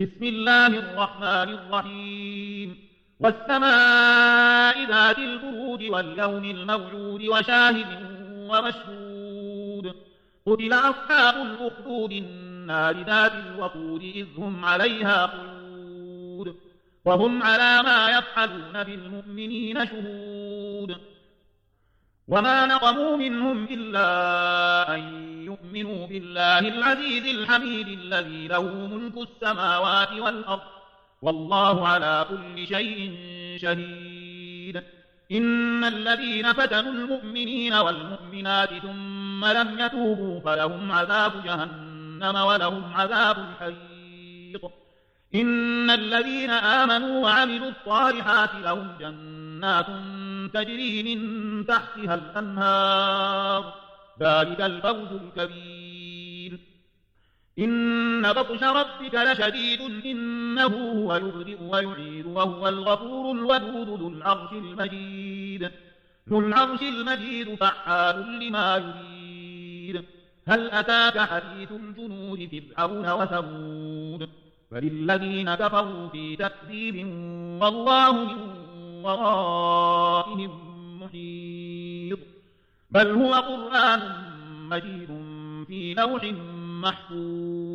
بسم الله الرحمن الرحيم. والسماء ذات البرود واليوم الموعود وشاهد ومشهود. قتل أصحاب الأخدود النار ذات الوقود إذ هم عليها قعود. وهم على ما يفعلون بالمؤمنين شهود. وما نقموا منهم إلا أن بالله العزيز الحميد الذي له ملك السماوات والأرض والله على كل شيء شهيد. إن الذين فتنوا المؤمنين والمؤمنات ثم لم يتوبوا فلهم عذاب جهنم ولهم عذاب الحريق. إن الذين آمنوا وعملوا الصالحات لهم جنات تجري من تحتها الأنهار. ذلك الفوز الكبير. إن بطش ربك لشديد إنه هو يبدئ ويعيد وهو الغفور الودود ذو العرش المجيد. ذو العرش المجيد فعال لما يريد. هل أتاك حديث الجنود فرعون وثمود؟ فللذين كفروا في تكذيب والله من ورائهم محيط. بل هو قرآن مجيد في لوح محفوظ.